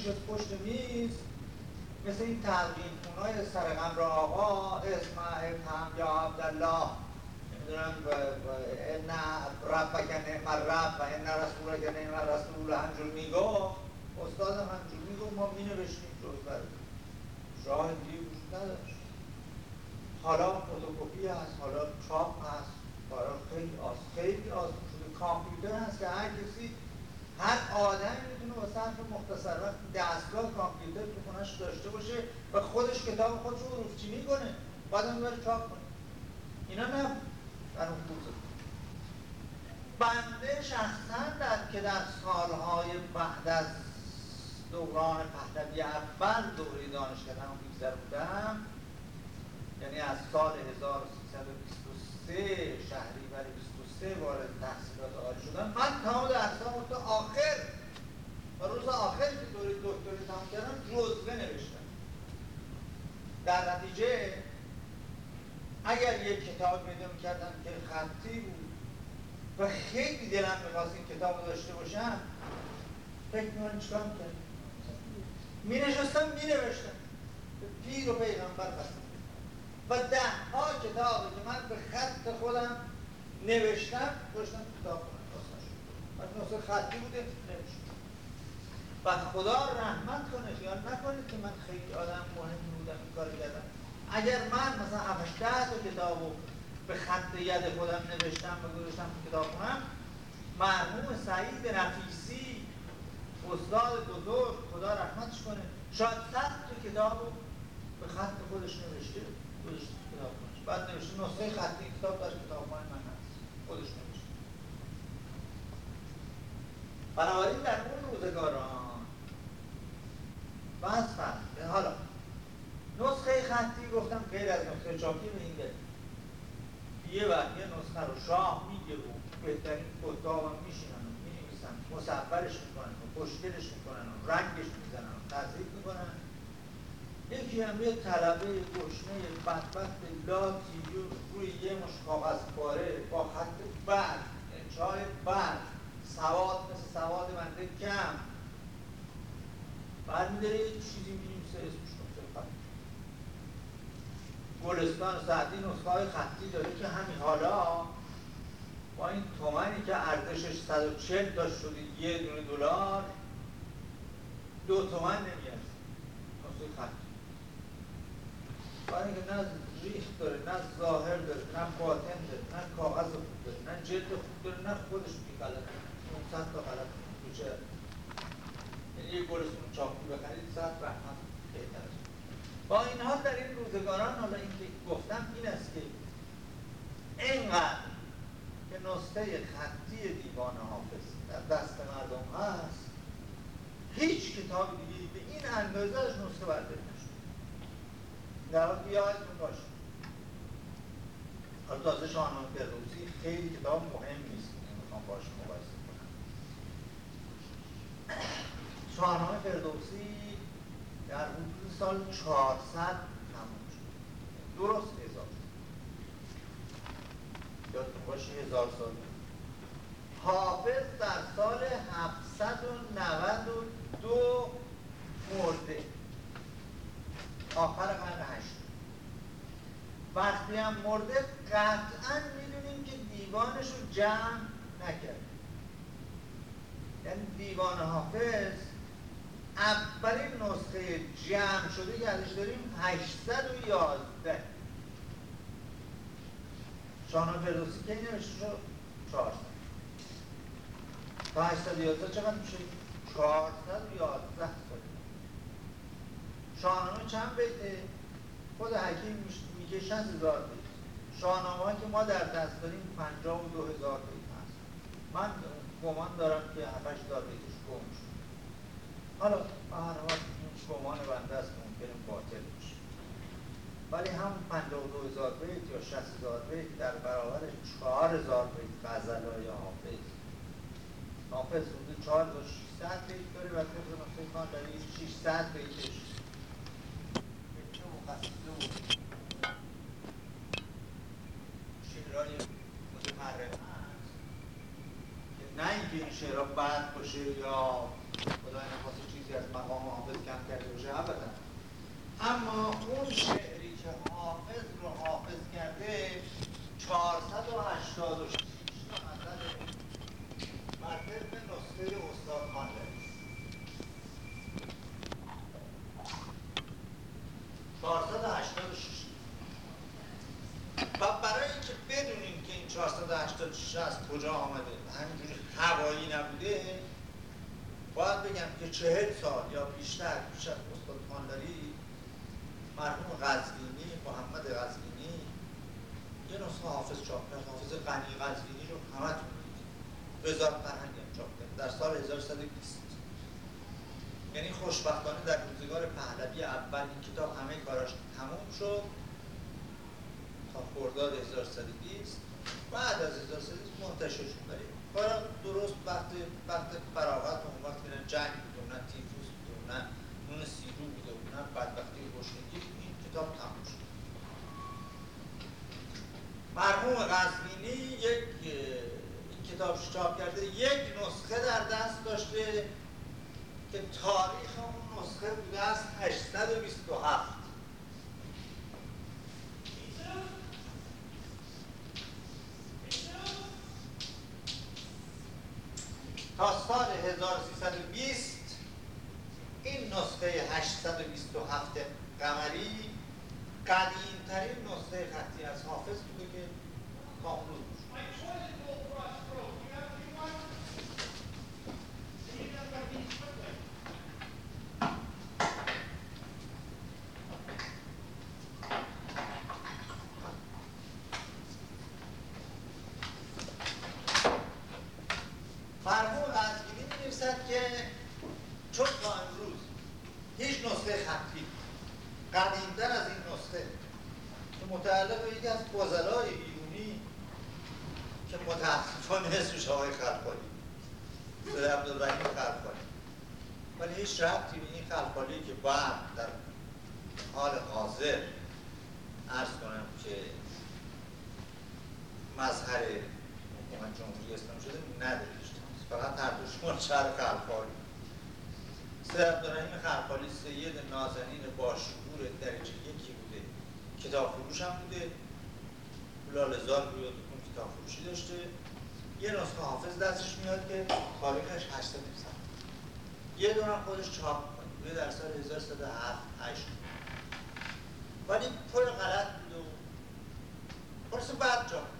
نشست پشت میز مثل این تلقین خونای سرقم را آقا اسمع هم یا عبدالله. نمی‌دونم ان ربک نعم رب و ان رسولک نعم رسول همجور میگو استاد همجور میگو ما می نوشتیم جز بر شاهدی وجود نداشت. حالا فوتوکپی هست حالا چاپ هست حالا خیلی آس خیلی آس شده کامپیوتر هست که هر کسی هر آدمی می‌تونه با صرف مختصر. وقت دستگاه کامپیوتر تو خونش داشته باشه و خودش کتاب خودش رو روزچینی کنه بعد هم بره چاپ کنه. اینا نه در اون بنده شخصا در که در سالهای بعد از دوران پهلوی اول دوره دانشگاه هم بودم یعنی از سال 1323 شهریور 23 وارد تحصیلات عالی شدم. من تمام درسام تا آخر و روز آخر که دوره دکتری تمام کردم جزوه نوشتم. در نتیجه اگر یک کتاب پیدا می‌کردم که خطی بود و خیلی دلم می‌خواست این کتاب رو داشته باشم فکر می‌کنم چیکار می‌کردم؟ می نشستم می نوشتم پیر و پیغمبر قسم و ده ها کتابی که من به خط خودم نوشتم داشتم کتاب کنم نسخه خطی بوده نوشتم و خدا رحمت کنه خیال نکنید که من خیلی آدم مهمی بودم این کار کردم. اگر من مثلا 7 ده تا کتابو به خط ید خودم نوشتم و گذاشتم کتاب کنم مرحوم سعید نفیسی استاد بزرگ خدا رحمتش کنه شاید صد تو کتاب رو به خط خودش نوشته خودش کتاب کنش بعد نوشته نسخه خطی کتاب در کتاب من هست خودش نوشته. بنابراین در اون روزگاران بس فرق حالا نسخه خطی گفتم غیر از نسخه چاپی به این یه نسخه رو شاه میگه و بهترین کتاب هم میشینن و می‌نویسن مصورش می‌کنن و خوشگلش می‌کنن و رنگش می‌زنن و تذریب می‌کنن. یکی هم یه طلبه گشنه بدبخت لاتی روی یه مش کاغذ پاره با خط برد چای برد سواد مثل سواد منده کم. بعد میداره چیزی می‌نویسه اسمش گلستان سعدی نسخه های خطی داره که همین حالا با این تومنی که ارزشش 140 تا شده یه دونه دلار دو تومن نمیاد نسخه خطی برای اینکه نه ریخ داره نه ظاهر داره نه باطن داره نه کاغذ خوب داره نه جلد خوب داره نه خودش بی غلط اون صد تا غلط. تو یعنی یه گلستون چاپی بخرید صد رحمت بهتر با این حال در این روزگاران حالا این که گفتم این است که اینقدر که نسخه خطی دیوان حافظ در دست مردم هست هیچ کتاب دیگه به این اندازه از نسخه برداری نشد. در حال یادتون باشه حالا تازه شاهنامه فردوسی خیلی کتاب مهم نیست می‌خوام باش مقایسه کنم. شاهنامه فردوسی در حدود سال 400 تموم شد. درست هزار یادتون باشه هزار سال. حافظ در سال 792 مرده. آخر قرن هشت. وقتی هم مرده قطعا می‌دونیم که دیوانش رو جمع نکرد یعنی دیوان حافظ اولین نسخه جمع شده که ازش داریم؟ 811 شاهنامه فردوسی کی نوشته شد؟ 400 تا 811 چقدر میشه 411 سال. شاهنامه چند بیته؟ خود حکیم میگه 60 هزار بیت. شاهنامه که ما در دست داریم 52 هزار بیت هست. من گمان دارم که 7 هزار بیتش گم حالا هر حال گمان بنده است ممکنه باطل بشه ولی هم 52 هزار بیت یا 60 هزار بیت در برابر 4 هزار بیت غزل های حافظ. حافظ حدود 4600 بیت داره و طبق نقطه کان در این 600 بیتش. شعرهای متمرق هست که نه اینکه این شعرها بد باشه یا خدای نخواسته چیزی از مقام حافظ کم کرده باشه اما اون شعری که حافظ رو حافظ کرده 486 تا مطلب بر طبق نسخه استاد خانده 486 و برای اینکه که این 486 از کجا آمده همینجوری هوایی نبوده باید بگم که چهل سال یا بیشتر پیش از استاد خانداری مرحوم غزوینی محمد غزوینی یه نسخه حافظ چاپ کرد حافظ غنی غزوینی رو همتون وزارت فرهنگ چاپ کرد در سال 1120 یعنی خوشبختانه در روزگار پهلوی اول این کتاب همه کاراش تموم شد تا خرداد 1120 بعد از 1120 منتشر شد. ولی کارا درست وقت وقت فراغت اون وقت نه جنگ بود نه تیفوس بود نه نون سیرو بود نه بدبختی گشنگی این کتاب تموم شد. مرحوم غزمینی یک کتاب چاپ کرده یک نسخه در دست داشته که تاریخ اون نسخه بوده است 827 سال 1320 این نسخه 827 قمری قدیمترین نسخه خطی از حافظ بوده که تا منشر خلخالی. سید عبدالرحیم خلخالی سید نازنین باشکور درجه یکی بوده. کتاب فروش هم بوده. لالزار بوده دکون کتاب فروشی داشته. یه نسخه حافظ دستش میاد که تاریخش 800 سال یه دونم خودش چاپ کنه در سال 1307 8 ولی پر غلط بود و پرس بعد چاپ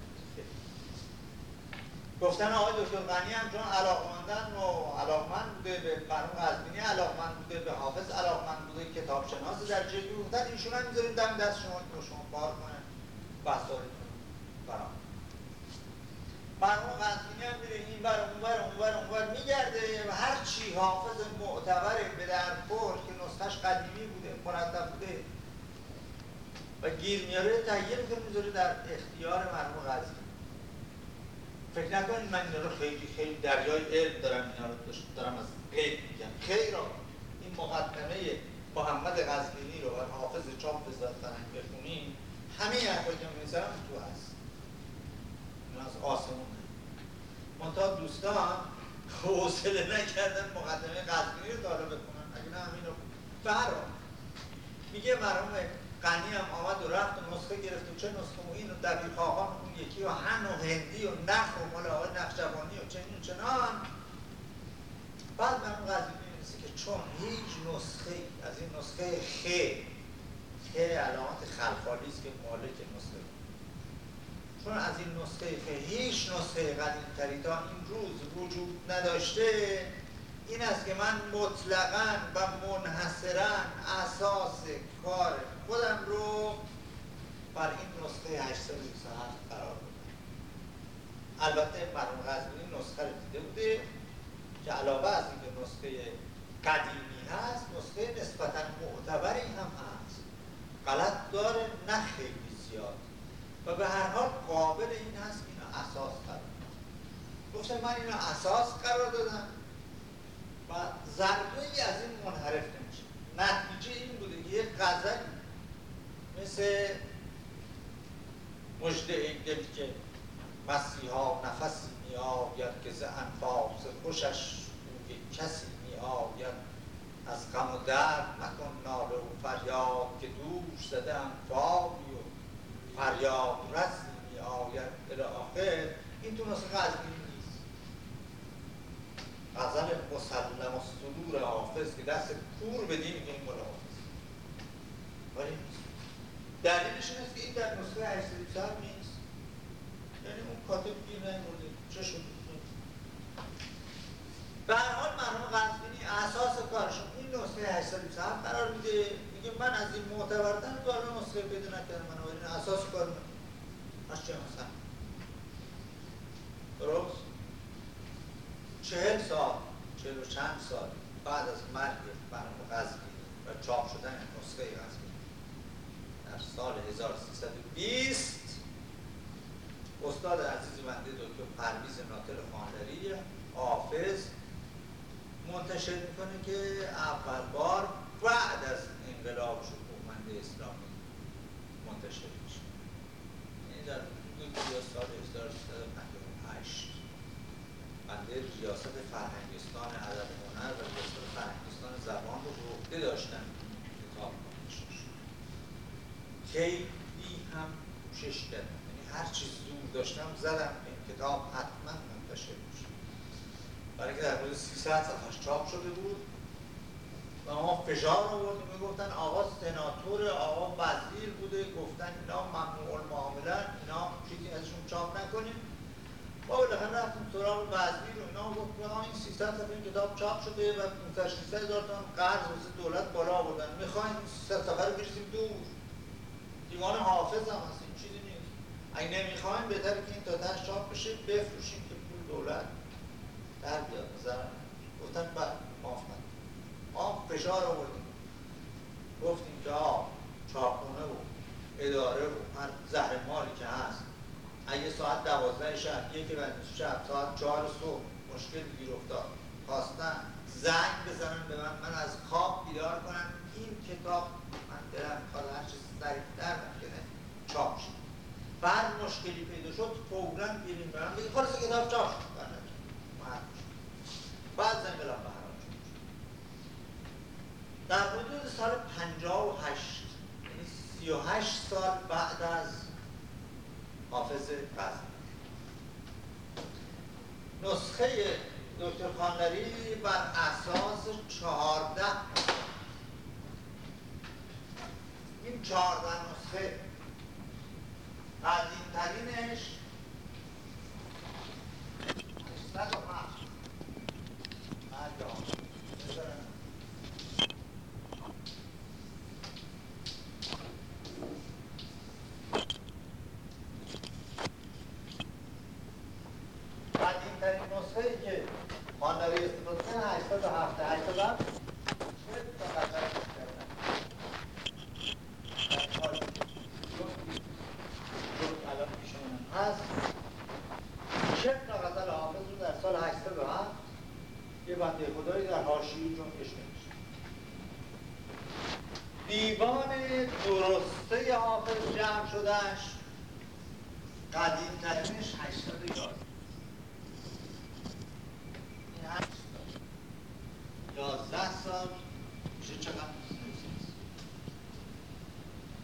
آقای دکتر غنی هم چون علاقمندن و علاقمند بوده به مرحوم قزوینی علاقمند بوده به حافظ علاقمند بوده کتاب شناس در جلوی بودن ایشون هم می‌ذاریم دم دست شما که شما کار کنن بحثارتون فرام مرحوم قزوینی هم میره این بر اون بر اون بر اون بر میگرده و هر چی حافظ معتبر به در که نسخش قدیمی بوده مرتب بوده. و گیر میاره تهیه می‌کنه می‌ذاره در اختیار مرحوم قزوینی فکر نکنید من اینا رو خیلی خیلی دریای علم دارم اینا رو دارم از غیب میگم. خیر این مقدمه محمد غزبینی رو و حافظ چاپ وزارت فرهنگ بخونیم. همه حرفایی که می‌ذارم تو هست. این از آسمون منتها دوستان حوصله نکردن مقدمه غزبینی رو داره بکنن اگه نه همین رو میگه مرحوم غنی هم آمد و رفت و نسخه گرفت و چه نسخه و این و دبیر خواهان اون یکی و هن و هندی و نخ و مال آقای و چنین چنان. بعد من اون قضیه می‌رسه که چون هیچ نسخه از این نسخه خ خ علامت خلفالی است که مالک نسخه. چون از این نسخه خ هیچ نسخه قدیمتری تا این روز وجود نداشته. این است که من مطلقا و منحصرا اساس کار خودم رو بر این نسخه 827 قرار بدم البته مرحوم غزمینی نسخه رو دیده بوده که علاوه از اینکه نسخه قدیمی هست نسخه نسبتا معتبری هم هست. غلط داره نه خیلی زیاد. و به هر حال قابل این هست که اینو اساس قرار گفتم من اینو اساس قرار دادم. و از این منحرف نمیشه. نتیجه این بوده که غزل مثل مجده دل که مسیحا نفسی می آید که ز انفاس خوشش کسی می آید از غم و درد نکن ناله و فریاد که دوش زده انفالی و فریاد رسی می آید الى آخر. این تو نسخه غزلی غزل مسلم و صدور حافظ که دست کور بدیم این مال حافظ. ولی دلیلش این است که این در نسخه 827 نیست. یعنی اون کاتب گیر نیورده چه شد؟ به هر حال مرحوم قزوینی اساس کارشون این نسخه 827 قرار میده. میگه من از این معتبرتر دارم نسخه پیدا نکردم بنابراین اساس کار من. از چه درست؟ چهل سال چهل و چند سال بعد از مرگ مرحوم قزوینی و چاپ شدن نسخه قزوینی در سال 1320 استاد عزیز بنده دکتر پرویز ناطق خاندری حافظ منتشر می‌کنه که اول بار بعد از انقلاب حکومت اسلامی منتشر میشه. یعنی در حدود سال 1358 بنده ریاست فرهنگستان ادب هنر و ریاست فرهنگستان زبان رو به عهده داشتن. کتاب خیلی هم کوشش کردم یعنی هر چیز زور داشتم زدم این کتاب حتما منتشر میشه برای که در حدود 300 صفحش چاپ شده بود و ما فشار آوردیم. می‌گفتن آقا سناتور آقا وزیر بوده. گفتن اینا ممنوع المعامله اینا چیزی ازشون چاپ نکنیم. ما بالاخره رفتیم سراغ وزیر و اینا گفت این 300 صفحه این کتاب چاپ شده و 500 هزار تومان قرض واسه دولت بالا آوردن. می‌خوایم 300 صفحه رو بریزیم دور. دیوان حافظ هم هست این چیزی نیست. اگه نمی‌خوایم بهتره که این تا تش چاپ بشه بفروشیم که پول دولت در بیاد. نظر گفتن بعد معاف ما فشار آوردیم. گفتیم که آه چاپونه و اداره و هر زهر مالی که هست اگه ساعت دوازده شب یک و شب ساعت چهار صبح مشکل گیر افتاد. خواستن زنگ بزنن به من من از خواب بیدار کنم. این کتاب من دلم می‌خواد هر چیز سریعتر ممکنه چاپ شد بعد مشکلی پیدا شد فورا بیریم برم. بگید خلاص کتاب چاپ شد. بعد زنگلم به هر در حدود سال 58 یعنی 38 سال بعد از حافظ قزم نسخه دکتر خانلری بر اساس 14 این 14 نسخه قدیم ترینش 807 قدیمترین نسخه ای که مانداری استفاده کنه 87 87 تا قطعه الان پیشمونم هست چه تا غزل حافظ رو در سال 87 یه بنده خدایی در حاشیه جنبش نمیشه دیوان درسته حافظ جمع شدهش قدیم ترینش 811 یازده سال میشه چقدر؟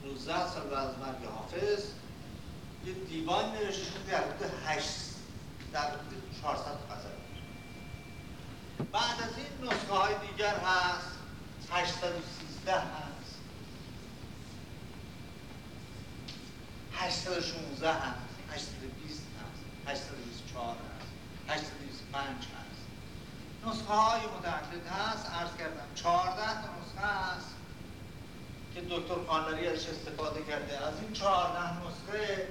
19 سال بعد از مرگ حافظ یه دیوان نوشته شده در حدود 8 در حدود 400 غزل بعد از این نسخه های دیگر هست 813 هست 816 هست 820 هست 824 هست 825 هست. نسخه های متعدد هست. عرض کردم 14 تا نسخه هست که دکتر خانلری ازش استفاده کرده. از این 14 نسخه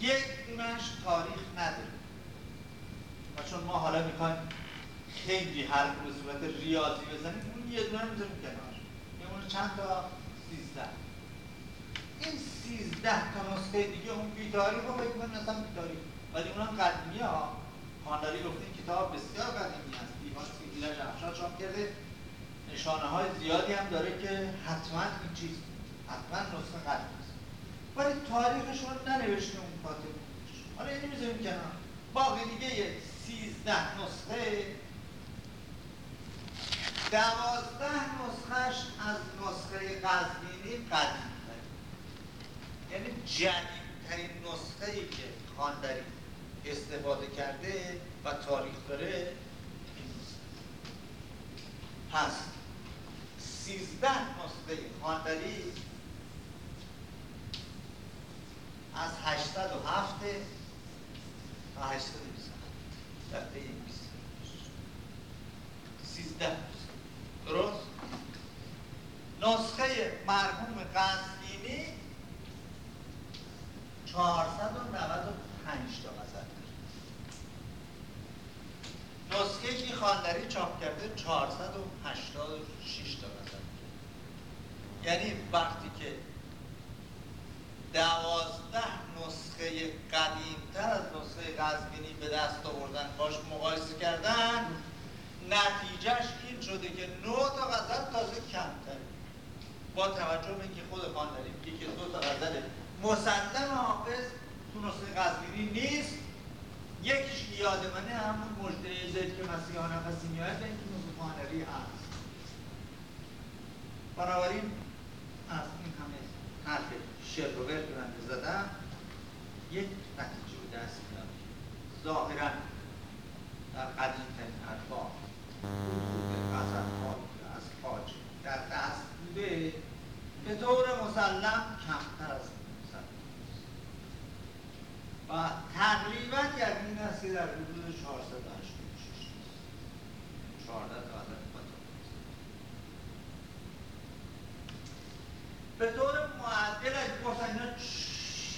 یک دونش تاریخ نداره. و چون ما حالا می‌خوایم خیلی حرف به صورت ریاضی بزنیم اون یه دونه می‌ذاریم کنار. میمونه چند تا؟ سیزده. این سیزده تا نسخه دیگه اون بیداری رو بگیم مثلا بیداری. ولی اونم قدیمی ها. خانداری گفته این کتاب بسیار قدیمی هست دیوان سیدیلش افشار چاپ کرده. نشانه های زیادی هم داره که حتما این چیز حتما نسخه قدیمی است. ولی تاریخش رو ننوشته اون کاتب. حالا اینو می‌ذاریم کنار. باقی دیگه سیزده نسخه. دوازده نسخهش از نسخه قزوینی قدیم یعنی جدیدترین نسخه ای که خاندری استفاده کرده و تاریخ داره این پس سیزده نسخه خاندری از 807 تا 827 در طی 20 سیزده درست؟ نسخه مرحوم قزوینی 495 تا غزل. نسخه که خاندری چاپ کرده 486 تا غزل. یعنی وقتی که دوازده نسخه قدیمتر از نسخه قزوینی به دست آوردن باش مقایسه کردن نتیجهش این شده که نو تا غزل تازه کمتر با توجه به اینکه خود خاندری که دو تا غزل مسلم حافظ تو نسخه قزوینی نیست. یکیش یاد منه همون مجده زید که مسیح نفسی میاد اینکه نسخه خاندری هست. بنابراین از این همه حرف شعر رو بردارن زدم یک نتیجه به دست میاد ظاهرا در قدیم ترین حرفا از حاج در دست بوده به طور مسلم کمتر از و تقریبا یقین است که در حدود 486 14 تا به طور معدل از گفتن اینا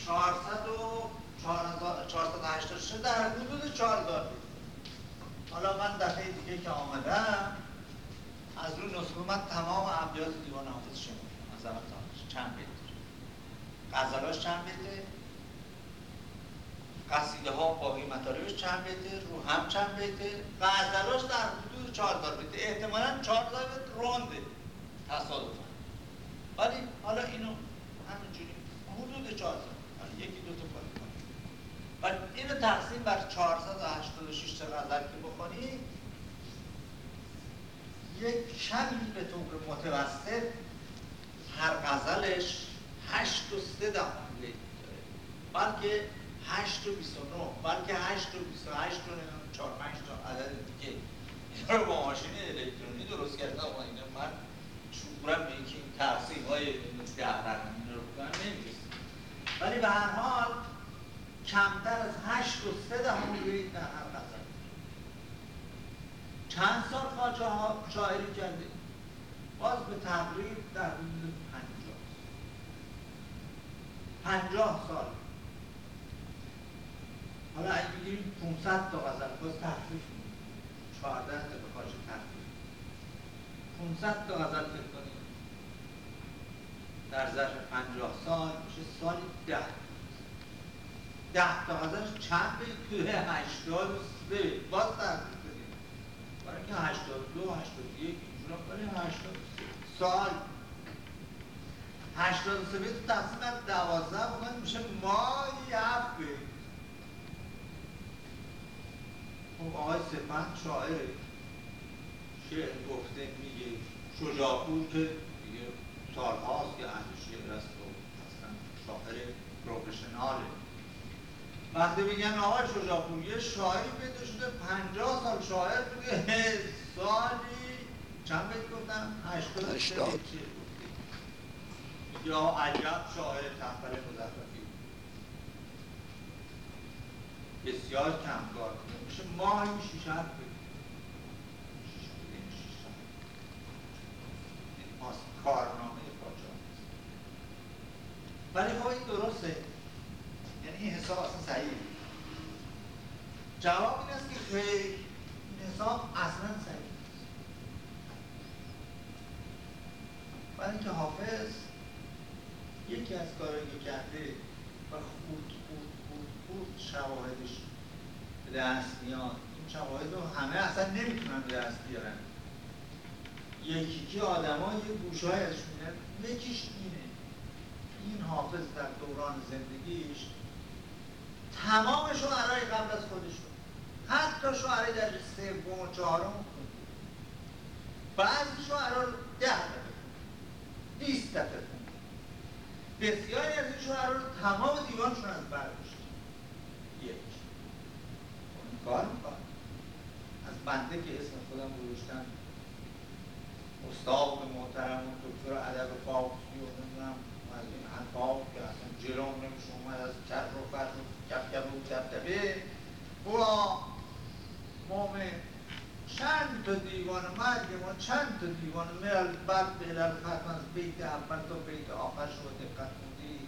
400 و 486 در حدود 4000 حالا من دفعه دیگه که آمدم از روی نسخه من تمام ابیات دیوان حافظ شنیدم. از اول تا چند بیت؟ غزلاش چند بیته؟ قصیده ها باقی مطالبش چند بیته رو هم چند بیته غزلاش در حدود 4000 بیته احتمالاً 4000 بیت رونده تصادفاً. ولی حالا اینو همینجوری حدود 4000 حالا یکی دو تا پاره کنیم ولی اینو تقسیم بر 486 تا غزل که بخونی یک کمی به طور متوسط هر غزلش 8 و 3 دهم بیت داره. بلکه 8 و 29 بلکه 8 و 28 و 4 5 تا عدد دیگه. اینا رو با ماشین الکترونی درست کردم و اینا من شکرم به اینکه این تقسیم های ده رقمی رو بکنم نمی‌رسیم ولی به هر حال کمتر از هشت و سه دهم بیت در هر غزل چند سال خاجه ها شاعری کرده باز به تقریب در حدود پنجاه. پنجاه سال. حالا اگه بگیریم 500 تا غزل باز تحریف 14 تا به خاجه تحریف 500 تا غزل فکر کنیم. در ظرف 50 سال میشه سالی 10 ده تا غزلش چند به توی 83 باز تحریف بدیم برای اینکه 82 81 اینجورا ولی 83 سال. 83 بیت تقسیم بر 12 بکنیم میشه ماهی 7 بیت خب آقای سپند شاعر شعر گفته میگه شجاعپور که دیگه سالهاست که اهل شعر است و اصلا شاعر پروفشناله. وقتی میگن آقای شجاعپور یه شاعری پیدا شده پنجاه سال شاعر بوده. سالی چند بیت گفتم؟ هشتاد. یا عجب شاعر تنبل مزخرفی بسیار کم کار کنه میشه ماهی شیش هفت کارنامه پاچان ولی خب این درسته. یعنی این حساب اصلا صحیح جواب این است که خیلی حساب اصلا صحیح برای اینکه حافظ یکی از کارهایی که کرده و خود خود خود خود شواهدش به دست میاد این شواهد رو همه اصلا نمی‌تونن به دست بیارن. یکی که آدم ها یه گوش های ازش یکیش اینه. این حافظ در دوران زندگیش تمام شعرهای قبل از خودش حتی شعرهای در سوم و چهارم خونده بعضی شعرها رو ده دفعه بیست دفعه بسیاری از این شعرها رو تمام دیوانشون از این کار می‌کنه از بنده که اسم خودم گذاشتن استاد محترم و دکتر ادب فارسی و نمی‌دونم از این انفاق که اصلا جلوم نمیشه اومد از کر و فر و کف کف و دبدبه برا مومن چند تا دیوان مرگ ما چند تا دیوان ملل بر ملل ختم از بیت اول تا بیت آخر شما دقت موندی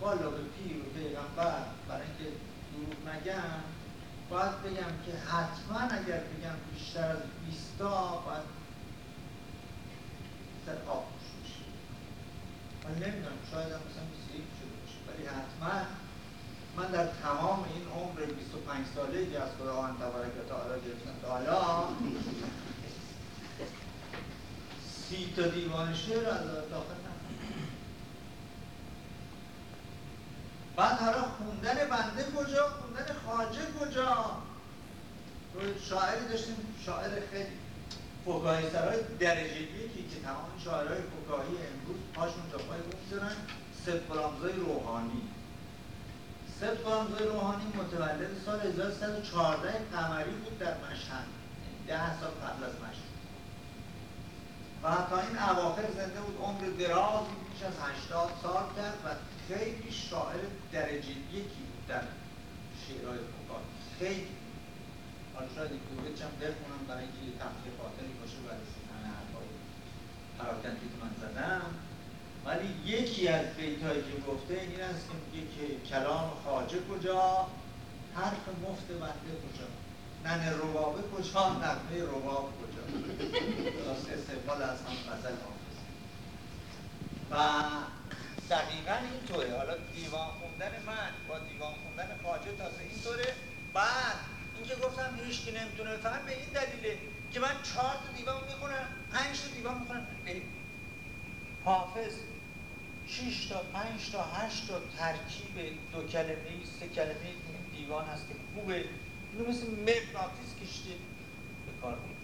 والا به پیر و پیغمبر برای اینکه دروغ نگم باید بگم که حتما اگر بگم بیشتر از بیستا باید در آب میشه من نمی‌دونم شاید هم مثلا 21 شده باشه. ولی حتما من در تمام این عمر 25 ساله که از خداوند تبارک و تعالی گرفتم تا حالا سی تا دیوان شعر از داخل بعد حالا خوندن بنده کجا؟ خوندن خاجه کجا؟ شاعری داشتیم شاعر خیلی فکاهی سرای درجه یکی که تمام شاعرهای فکاهی امروز پاشون تا پای می‌ذارن سید روحانی. سید غلامزای روحانی متولد سال 1314 قمری بود در مشهد ده سال قبل از مشهد. و تا این اواخر زنده بود عمر درازی بیش از 80 سال کرد و خیلی شاعر درجه یکی بود در شعرهای فکاهی خیلی. حالا شاید این کوبه چم بخونم برای اینکه یه تفریح خاطری باشه برای همه حرفای که من زدم. ولی یکی از بیتایی که گفته این است که میگه که کلام خاجه کجا؟ حرف مفت بنده کجا؟ نن روابه کجا؟ نقمه رواب کجا؟ راست استقبال از هم غزل حافظ. و دقیقا اینطوره. حالا دیوان خوندن من با دیوان خوندن خاجه تازه اینطوره. بعد اینکه گفتم هیچ که نمی‌تونه بفهم به این دلیله که من چهار تا دیوان می‌خونم پنج تا دیوان می‌خونم. حافظ 6 تا 5 تا 8 تا ترکیب دو کلمه سه کلمه این دیوان هست که خوبه. اینو مثل مغناطیس کشته به کار بود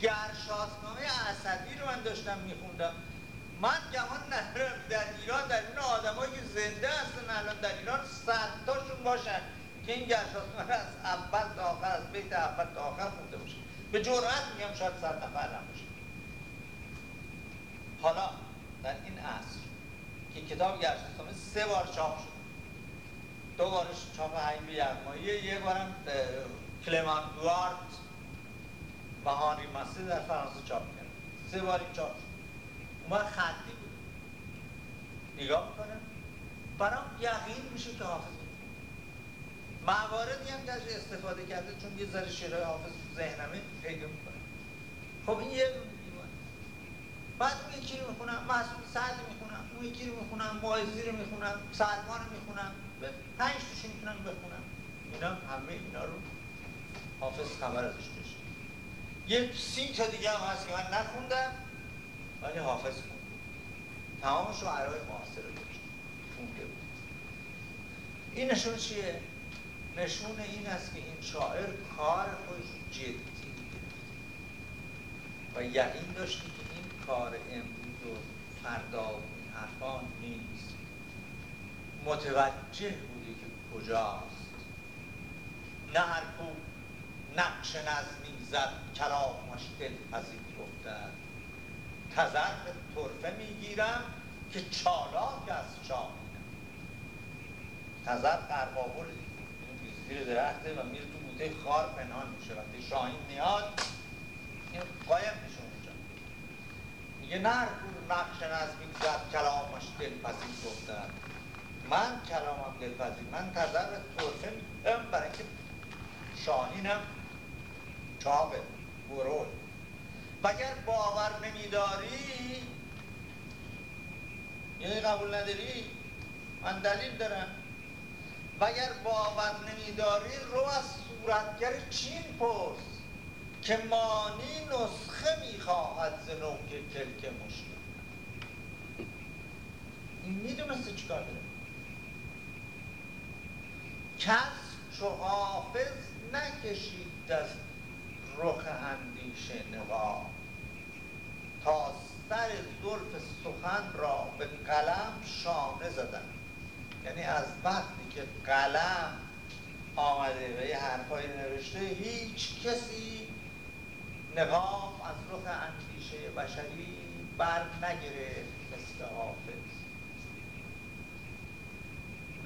گرشاسنامه اسدی رو من داشتم میخوندم من گمان ندارم در ایران در این آدمایی که زنده هستن الان در ایران صد تاشون باشن که این گرشاسنامه از اول تا آخر از بیت اول تا آخر خونده باشه. به جرأت میگم شاید صد نفر باشه. حالا در این عصر که کتاب گرشنامه سه بار چاپ شد. دو بارش چاپ حیمی یغماییه یه بارم کلمان دوارت و هانری ماسه در فرانسه چاپ کرد. سه بار این چاپ شد. اومد خطی بود نگاه می‌کنم. برام یقین میشه که حافظ مواردی هم که استفاده کرده چون یه ذره شعرهای حافظ ذهنمه پیدا می‌کنه خب این یه بعد اون یکی رو می‌خونم محصول سعد می‌خونم اون یکی رو می‌خونم معایزی رو می‌خونم سلمان رو می‌خونم. پنج تاشو می‌تونم بخونم. اینا همه اینا رو حافظ خبر ازش داشت. یه سی تا دیگه هم هست که من نخوندم. ولی حافظ خوند تمام شعرهای معاصر رو خونده بود. این نشون چیه؟ نشون این است که این شاعر کار خودش جدی و یقین داشتی که کار امروز و فردا این حرفان نیست. متوجه بودی که کجاست. نه هر کو نقش نظمی زد کلامش دل پذیر گفتن تذر طرفه می‌گیرم که چالاک از شاهینم تذر قربابر زیر درخته و میره تو بوته خار پنهان میشه. وقتی شاهین میاد این قایم میشه یه نر نقش نظمی زد کلامش دلپذیر گفتن من کلامم دلپذیر. من تذر طرفه میدم برای اینکه شاهینم چاقه برول و اگر باور نمیداری یعنی قبول نداری من دلیل دارم. و اگر باور نمیداری رو از صورتگر چین پرس که مانی نسخه می‌خواهد ز نوک کلک مشکل. این می‌دونسته چیکار داره؟ کس چو حافظ نکشید از رخ اندیشه نقاب. تا سر زلف سخن را به قلم شانه زدن یعنی از وقتی که قلم آمده و یه حرفایی نوشته هیچ کسی نقاب از رخ اندیشه بشری بر نگرفت مثل حافظ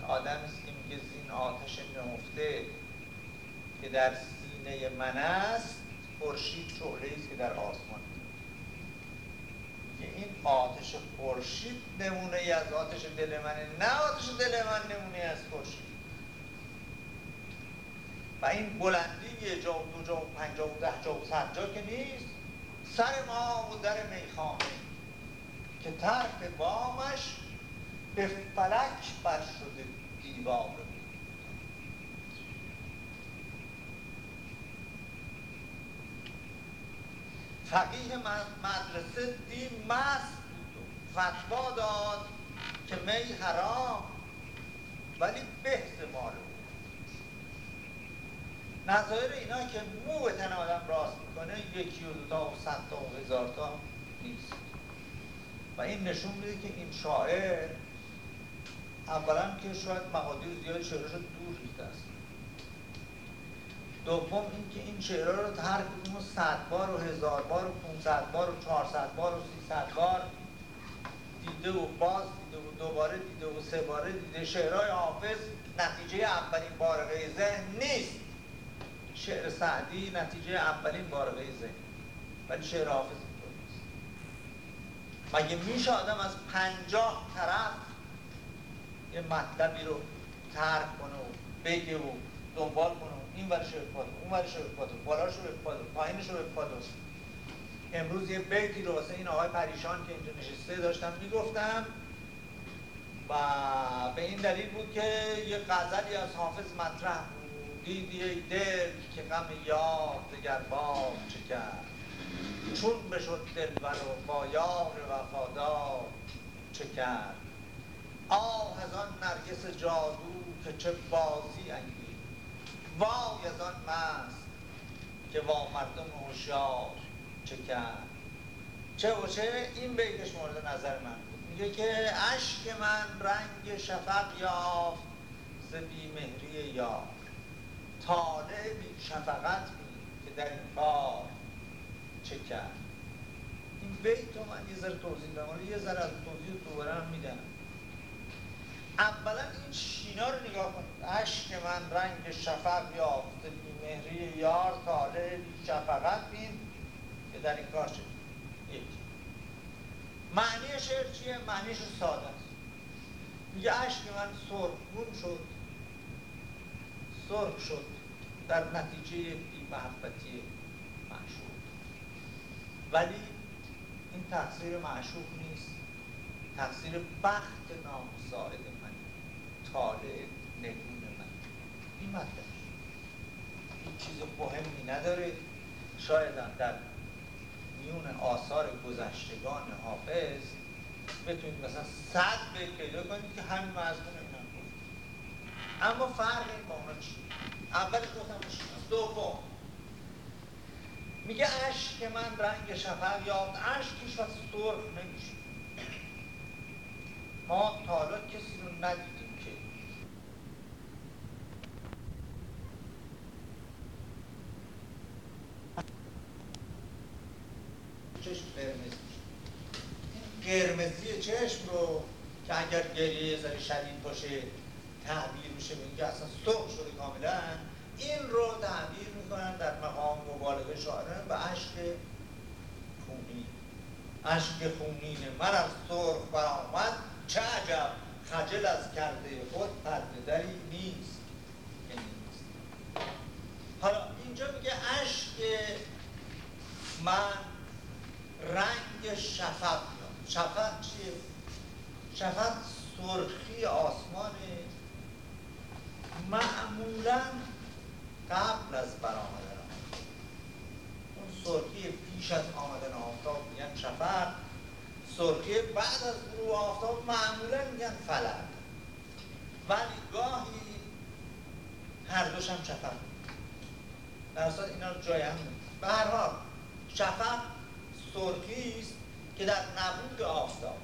آدم است که میگه زین آتش نهفته که در سینه من است خورشید شعله است که در آسمان که این آتش خورشید نمونه ای از آتش دل منه نه آتش دل من نمونه از خورشید. و این بلندی یه جا و دو جا و پنج جا و ده جا و صد جا که نیست سر ما و در میخانه که طرف بامش به فلک بر شده دیوار فقیه مدرسه دی مست فتوا داد که می حرام ولی بهز مال نظایر اینا که مو به تن آدم راست می‌کنه یکی و دو تا و صد تا و هزار تا نیست. و این نشون میده که این شاعر اولا که شاید مقادیر زیادی شعرش دور ریخته است. دوم اینکه این شعرها رو هر کدوم صد بار و هزار بار و 500 بار و 400 بار و 300 بار دیده و باز دیده و دوباره دیده و سه باره دیده شعرهای حافظ نتیجه اولین بارقه ذهن نیست. شعر سعدی نتیجه اولین بارقه ذهن. ولی شعر حافظ مگه میشه آدم از پنجاه طرف یه مطلبی رو ترک کنه و بگه و دنبال کنه این ورش رو بپاده اون ورش رو بپاده بالاش رو بپاده پایینش رو بپاده امروز یه بیتی رو واسه این آقای پریشان که اینجا نشسته داشتم می‌گفتم و به این دلیل بود که یه غزلی از حافظ مطرح بود. دیدی دل که غم یار دگر بار چه کرد چون بشد دلبر و با یار وفادار چه کرد آه از آن نرگس جادو که چه بازی انگیز. وای از آن مست که با مردم هوشیار چه کرد. چه و چه؟ این بیتش مورد نظر من بود. میگه که اشک من رنگ شفق یافت ز بیمهری یار. طالع بی شفقت بی که در این کار چه کرد. این بیت رو من یه ذره توضیح دارم یه ذره از توضیح دوباره هم میدم. اولا این شینا رو نگاه کنید. عشق من رنگ شفق یافت. بی مهری یار طالع شفقت. بین که در این کار شد. یک. معنی شعر چیه؟ معنیش ساده است. میگه عشق من سرخون شد. سرخ شد. در نتیجه محبتی معشوق. ولی این تقصیر معشوق نیست. تقصیر بخت نامساعد طالع نگون من. این مطلب این چیز مهمی نداره. شاید هم در میون آثار گذشتگان حافظ بتونید مثلا صد بیت پیدا کنید که همین مضمون گفت اما فرق این با اونا چی اولش گفتم دوم. میگه عشق من رنگ شفق یافت. عشقش وقت سرخ نمیشه. ما تالا کسی رو ندید چشم قرمز قرمزی چشم رو که اگر گریه زنی شدید باشه تعبیر میشه میگه اصلا سرخ شده کاملا. این رو تعبیر می‌کنن در مقام مبالغه شاعران به عشق خونی. عشق خونین من از سرخ برآمد چه عجب. خجل از کرده خود پرده دری نیست. حالا اینجا میگه عشق من رنگ شفق شفق چیه؟ شفق سرخی آسمانه. معمولا قبل از برآمدن اون سرخی پیش از آمدن آفتاب میگن شفق. سرخی بعد از غروب آفتاب معمولا میگن فلک ولی گاهی هر دوش هم شفق. در اینا رو جای هم به هر حال شفق است که در نبود آفتاب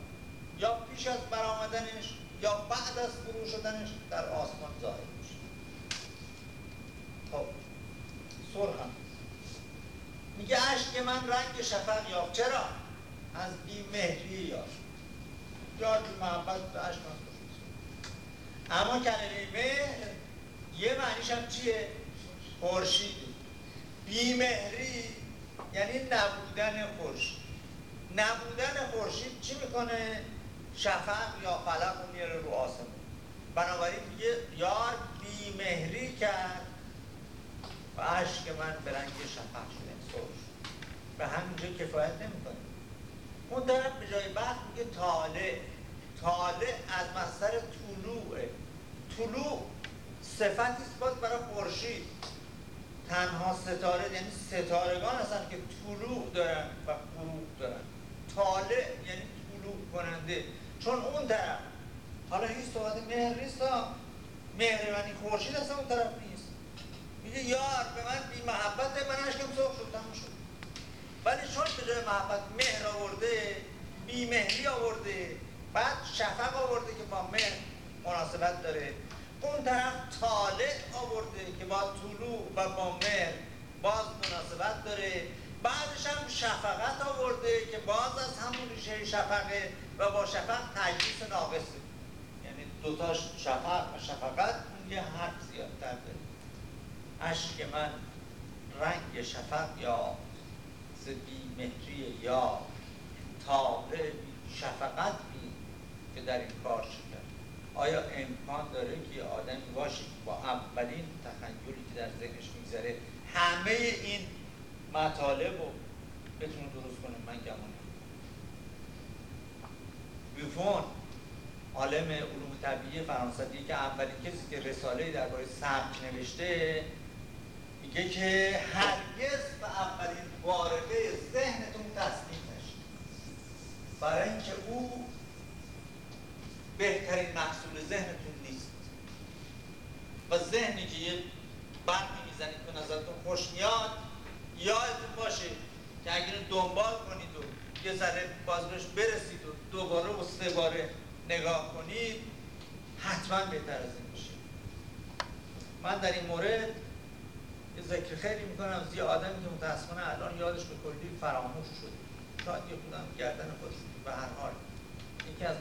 یا پیش از برآمدنش یا بعد از فرو شدنش در آسمان ظاهر میشه خب سرخ هم. میگه عشق من رنگ شفق یافت. چرا؟ از بیمهری یافت. یا محبت به عشق اما کلمه مهر یه معنیش هم چیه؟ خورشید بیمهری یعنی نبودن خورشید. نبودن خورشید چی می‌کنه؟ شفق یا فلق رو میاره رو آسمون. بنابراین میگه یار بیمهری کرد. و عشق من به رنگ شفق شده. سرش به همینجا کفایت نمی‌کنه. اون طرف به جای بخت میگه تاله تاله از مصدر طلوعه. طلوع صفتی است باز برای خورشید. تنها ستاره یعنی ستارگان هستن که طلوع دارن و غروب دارن. طالع یعنی طلوع کننده. چون اون طرف حالا هیچ صحبت مهر نیست مهربانی خورشید اصلا اون طرف نیست. میگه یار به من بی محبت من اشکم سرخ شد تموم شد. ولی چون به جای محبت مهر آورده بی مهری آورده بعد شفق آورده که با مهر مناسبت داره. اون طرف طالع آورده که با طلوع و با مهر باز مناسبت داره. بعدش هم شفقت آورده که باز از همون ریشه شفقه و با شفق تجلیس ناقصه. یعنی دوتاش شفق و شفقت اون یه حق زیادتر داره. عشق من رنگ شفق یا بی مهری یا تابع شفقت بی که در این کار شکر آیا امکان داره که آدمی باشه با اولین تخیلی که در ذهنش میگذره همه این مطالب رو بتونه درست کنه؟ من گمانم. بیفون عالم علوم طبیعی فرانسوی که اولین کسی که رساله درباره سبک نوشته میگه که هرگز به اولین وارده ذهنتون تسلیم نشید. برای اینکه او بهترین محصول ذهنتون نیست. و ذهنی که یه برمی می‌زنید به نظرتون خوش میاد یادتون باشه که اگر دنبال کنید و یه ذره باز برسید و دوباره و سه باره نگاه کنید حتما بهتر از این میشه. من در این مورد یه ذکر خیلی می‌کنم. زی آدمی که متاسفانه الان یادش به کلی فراموش شد شاید یه خودم گردن خودش به هر حال یکی از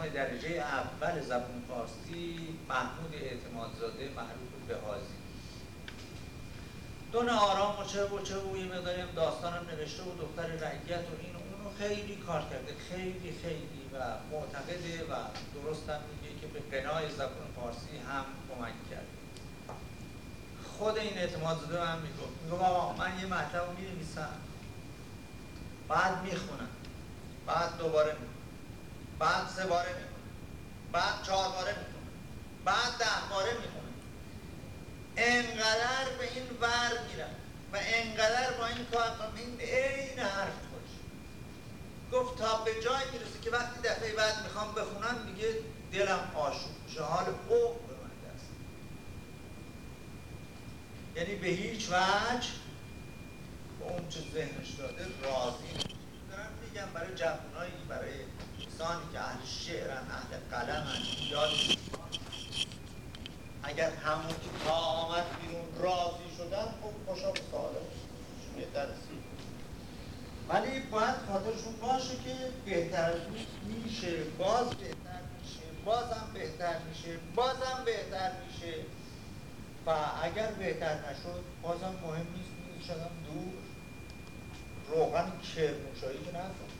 های درجه اول زبان فارسی محمود اعتمادزاده معروف به حاضی دون آرام و چه و چه و یه داستانم نوشته و دختر رنگیت و این اونو خیلی کار کرده. خیلی خیلی و معتقده و درست هم میگه که به قنای زبان فارسی هم کمک کرد. خود این اعتماد زده میگو آقا من یه مطلب رو میرمیسم بعد می‌خونم بعد دوباره می‌خونم. بعد سه باره بعد چهار باره بعد ده باره می‌خونم انقدر به این ور میرم و انقدر با این کار این عین حرف باشه. گفت تا به جای می‌رسه که وقتی دفعه بعد می‌خوام بخونم دیگه دلم آشوب میشه. حال او به من دست. یعنی به هیچ وجه با اون چه ذهنش داده راضی دارم میگم برای جوانایی برای کسانی که اهل شعرن اهل قلمن یاد اگر همون تا آمد بیرون راضی شدن خب خوشا درسی. ولی باید خاطرشون باشه که بهتر میشه. باز بهتر میشه. بازم بهتر میشه. بازم بهتر میشه. و اگر بهتر نشد بازم مهم نیست. می‌شدم دور. روغن کرموشایی که که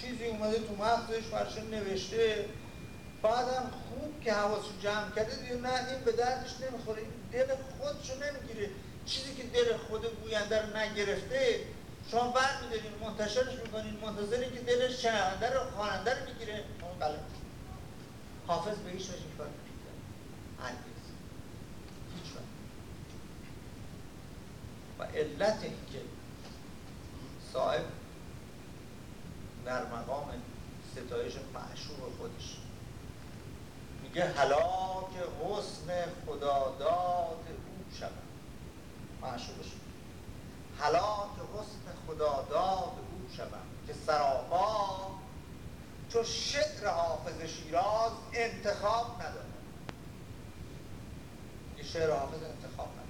چیزی اومده تو مغزش برشه نوشته. بعدم خوب که حواسو جمع کرده دیگه نه این به دردش نمی‌خوره. این دل خودشو نمی‌گیره. چیزی که دل خود گوینده رو نگرفته شما برمیدارین منتشرش می‌کنین منتظرین که دلش شنونده رو خواننده رو می‌گیره بله. حافظ به هیچ وجه کار هرگز هیچ و علت اینکه صاحب در مقام ستایش معشوق خودش میگه هلاک حسن خداداد او شود معشوقش هلاک حسن خداداد او شود که سراپا چو شعر حافظ شیراز انتخاب نداره یه شعر حافظ انتخاب نداره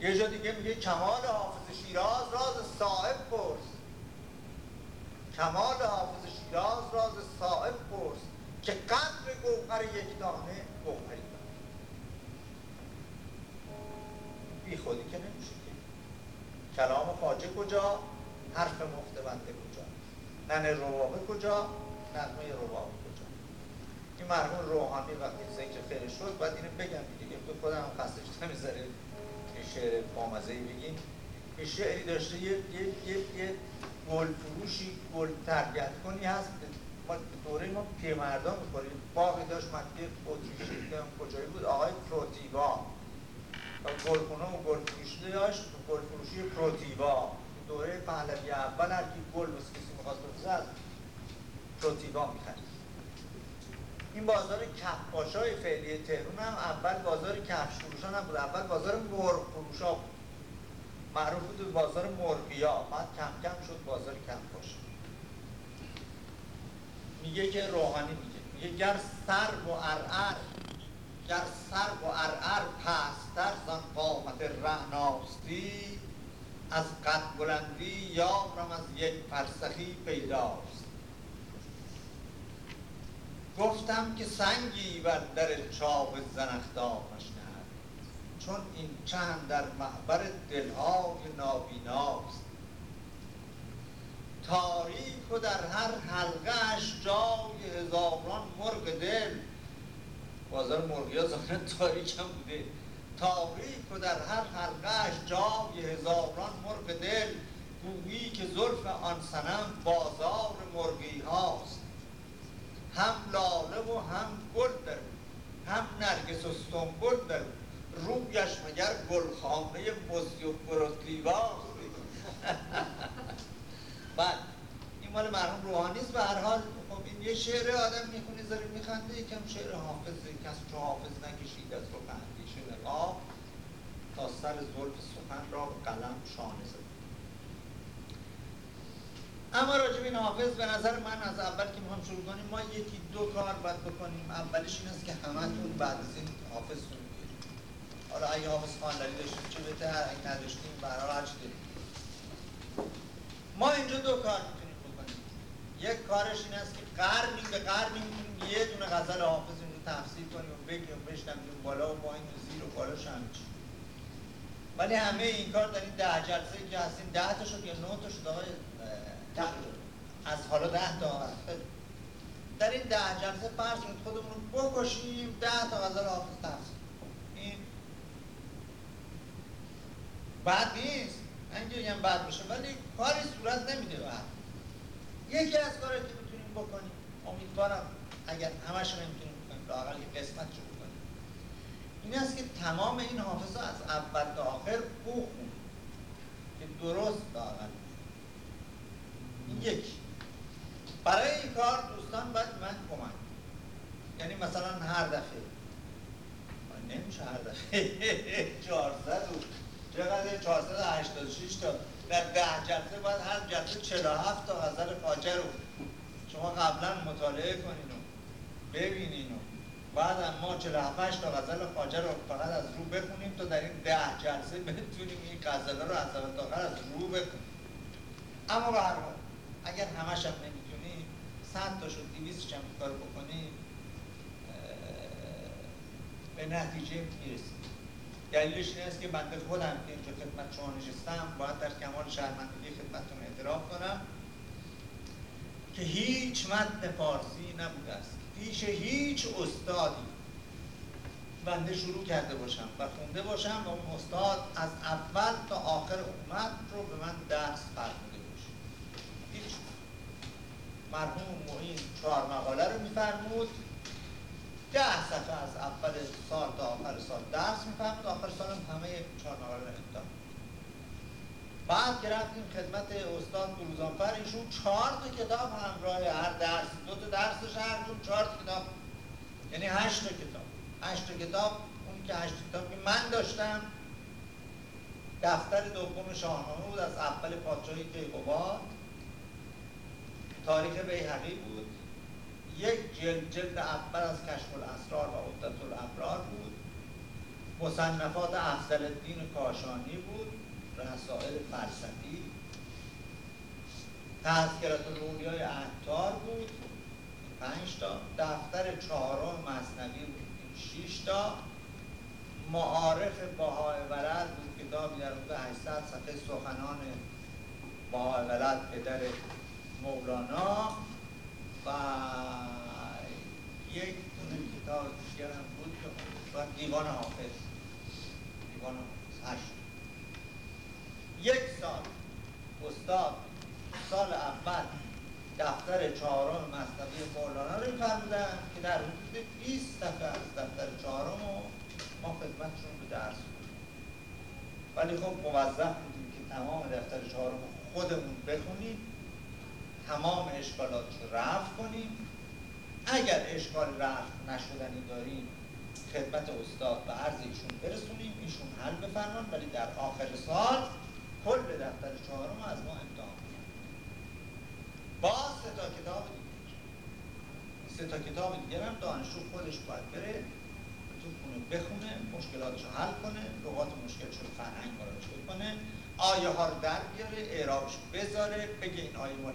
یه جا دیگه میگه کمال حافظ شیراز راز صاحب پرس کمال حافظ شیراز راز صاحب پرس که قدر گوهر یک دانه گوهری بی خودی که نمیشه که کلام خاجه کجا حرف مختبنده کجا ننه روابه کجا نغمه روابه کجا این مرحوم روحانی وقتی که خیلی شد باید اینو بگم دیگه به خودم هم خسته شده می‌ذاره یه شعر بامزه بگیم یه شعری داشته یه, یه, یه, یه گل فروشی گل تربیت کنی هست ما دوره ما پیرمردان می‌خوریم باقی داشت مکه اتریشی کجایی بود؟ آقای پروتیوا گلخونه و گل فروشی داشت گل فروشی پروتیوا دوره پهلوی اول هر کی گل بس کسی می‌خواست بفروشه از پروتیوا می‌خرید. این بازار کفپاش های فعلی تهرون هم اول بازار کفش فروشان هم بود. اول بازار مرغ فروشا بود. معروف بود بازار مرغیا. بعد کم کم شد بازار کفپاش میگه که روحانی میگه. میگه گر سر و ارعر گر سر و ارعر پستر زن قامت رهناستی از قد بلندی یارم از یک فرسخی پیداست. گفتم که سنگی بر در چاپ زنخدانش چون این چند در معبر دلهای نابیناست. تاریک و در هر حلقهش جای هزاران مرغ دل. بازار مرغی ها تاریک هم بوده. تاریک و در هر حلقهش جای هزاران مرغ دل. گویی که ظلف آن سنم بازار مرغی هاست هم لاله و هم گل در هم نرگس و سنبل در رویش مگر گلخانه مزی و پروتلیواست بعد این مال مرحوم روحانی است به هر حال. خب این یه شعر آدم می‌خونی زاری میخنده یکم شعر حافظه کس چو حافظ نکشید از رو اندیشه نقاب تا سر زلف سخن را قلم شانه زد. اما راجب این حافظ به نظر من از اول که می‌خوام شروع کنیم ما یکی دو کار باید بکنیم. اولش این است که همتون بعد از این حافظ حالا اگه حافظ خواندنی داشتیم چه بهتر اگه نداشتیم برای هر ما اینجا دو کار می‌تونیم بکنیم. یک کارش این است که قرنی به قرنی می‌تونیم یه دونه غزل حافظ رو تفسیر کنیم و بگیم بشنویم بالا و این و زیر و بالا همچی ولی همه این کار این ده جلسه که هستیم ده تا شد یا نه تا شد آقای از حالا ده تا. در این ده جلسه فرض خودمون رو بکشیم ده تا غزل حافظ تفسیر این بعد نیست. اینجوری هم بد باشه ولی کاری صورت نمیده بعد یکی از کاری که می‌تونیم بکنیم امیدوارم اگر همش نمی‌تونیم بکنیم لاقل یه قسمت رو بکنیم این است که تمام این حافظه از اول تا آخر بخون که درست لاقل این یکی. برای این کار دوستان باید من کمک یعنی مثلا هر دفعه. نمیشه هر دفعه. 400 چقدر 486 تا. در ده جلسه باید هر جلسه 47 تا غزل خاجه رو. شما قبلا مطالعه کنین و ببینین و بعد ما 47 تا غزل خاجه رو فقط از رو بخونیم تا در این ده جلسه بتونیم این غزل رو از اول تا آخر از رو بخونیم. اما به هر حال اگر همش هم نمی‌تونیم 100 تا شد 200 هم کار بکنیم به نتیجه می‌رسیم دلیلش این است که بنده خودم که اینجا خدمت شما نشستم باید در کمال شرمندگی خدمتتون اعتراف کنم که هیچ متن فارسی نبوده است. پیش هیچ استادی بنده شروع کرده باشم و خونده باشم و اون استاد از اول تا آخر اومد رو به من درس فرموده باشه. هیچ. مرحوم معین چهار مقاله رو میفرمود. ده صفحه از اول سال تا آخر سال درس میفرمود آخر سال هم همه چهار رو امتحان. بعد که رفتیم خدمت استاد بروزانفر ایشون چهار تا کتاب همراه هر درس دو تا درسش هر چهار تا کتاب. یعنی هشت تا کتاب. هشت کتاب اون که هشت کتاب که من داشتم دفتر دوم شاهنامه بود از اول پادشاهی کیقوباد تاریخ بیهقی بود. یک جلد جلد اول از کشف الاسرار و عدت الابرار بود. مصنفات افضل الدین کاشانی بود. رسائل فلسفی. تذکرت های عطار بود. پنج تا. دفتر چهارم مصنوی بود. شیش تا. معارف باهای ولد بود. کتابی در حدود 800 صفحه سخنان باهای ولد پدر مولانا. و یک دونه کتاب دیگر هم بود و دیوان حافظ دیوان حافظ هشت یک سال استاد سال اول دفتر چهارم مصنوی مولانا رو فرمودن که در حدود 20 صفحه از دفتر چهارم ما خدمتشون به درس بودیم ولی خب موظف بودیم که تمام دفتر چهارم خودمون بخونیم تمام اشکالات رو رفت کنیم. اگر اشکال رفت نشدنی داریم خدمت استاد و عرض ایشون برسونیم. ایشون حل بفرمان ولی در آخر سال کل دفتر چهارم از ما امتحان با سه تا کتاب دیگه. سه تا کتاب دیگه هم دانشجو خودش باید بره تو خونه بخونه مشکلاتش رو حل کنه لغات مشکلش رو فرهنگ کنه آیه ها رو در بیاره اعرابش بذاره بگه این آیه مال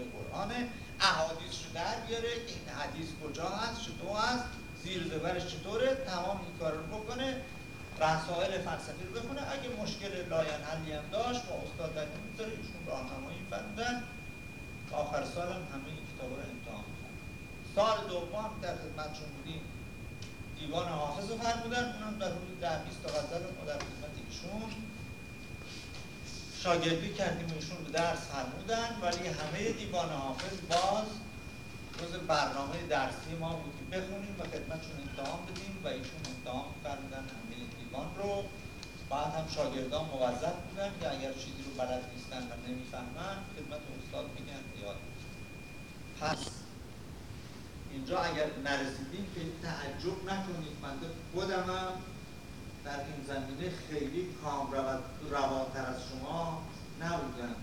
سوره قرآنه احادیث رو در بیاره. این حدیث کجا هست؟ چطور هست؟ زیر زبرش چطوره؟ تمام این کار رو بکنه. رسائل فلسفی رو بخونه. اگه مشکل لاین حلی هم داشت با استاد در می‌ذاره ایشون راهنمایی فرمودن. آخر سال هم همه این کتاب رو امتحان سال دوم در خدمتشون بودیم. دیوان حافظ رو فرمودن. اونم در حدود ده بیست تا غزل ما در خدمت ایشون. شاگردی کردیم ایشون به درس فرمودن ولی همه دیوان حافظ باز روز برنامه درسی ما بود که بخونیم و خدمتشون امتحان بدیم و ایشون امتحان فرمودن همه دیوان رو. بعد هم شاگردان موظف بودن که اگر چیزی رو بلد نیستن و نمی‌فهمن خدمت استاد بگن یاد پس اینجا اگر نرسیدیم که تعجب نکنید بنده خودم هم در این زمینه خیلی کام رواتر از شما نبودم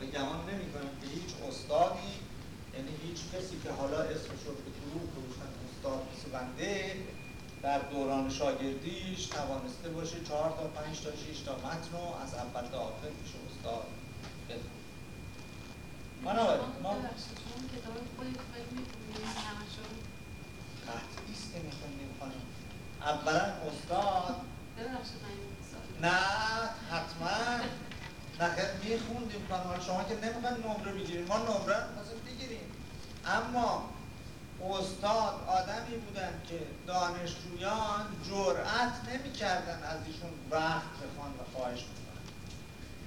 و گمان نمی کنم که هیچ استادی یعنی هیچ کسی که حالا اسمش رو به گروه فروشن استاد بنده در دوران شاگردیش توانسته باشه چهار تا پنج تا شش تا متن رو از اول تا آخر پیش استاد بخونه بنابراین ما قطعی است که می‌خونیم خانم. اولا استاد نه حتما. نه خیلی میخوندیم خانم شما که نمی‌خواین نمره بگیریم ما نمره رو بگیریم. اما استاد آدمی بودن که دانشجویان جرأت نمی‌کردن از ایشون وقت بخوان و خواهش بکنن